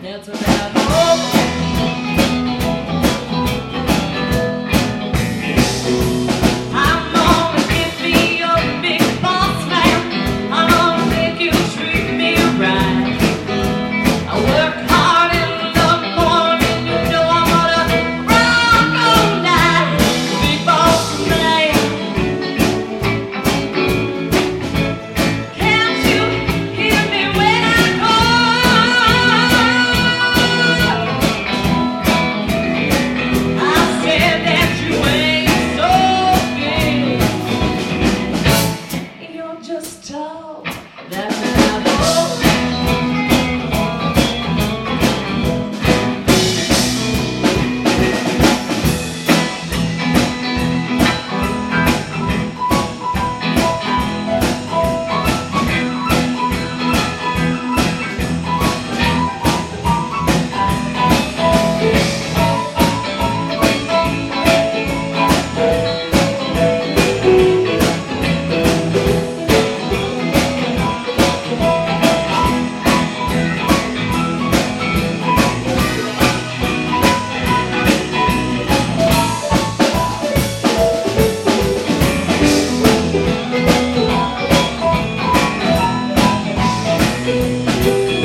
Dentro dela.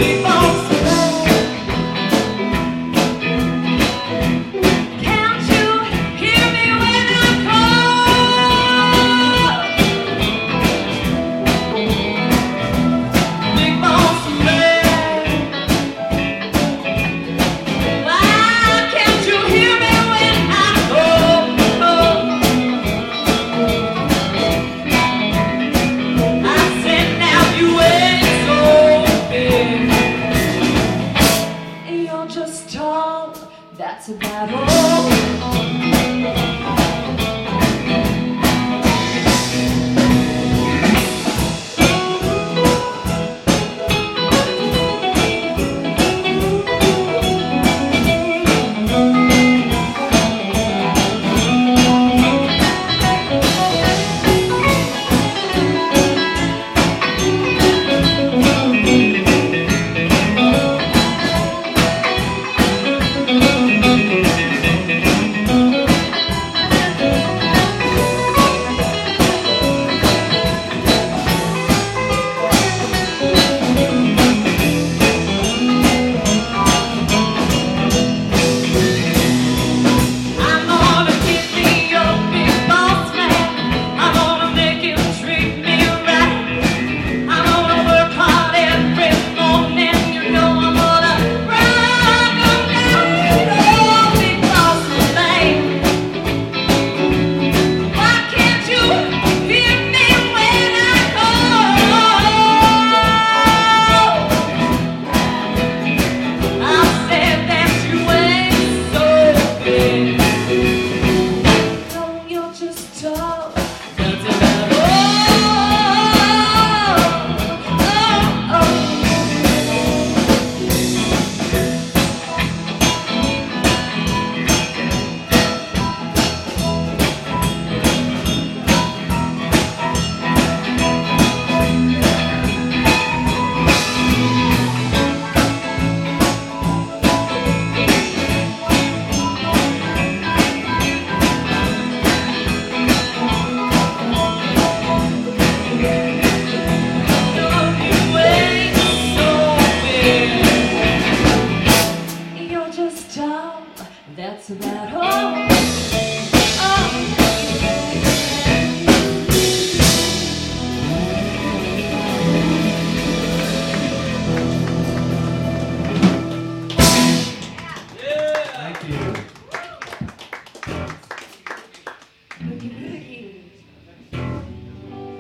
Big tall. That's about all. That's about all.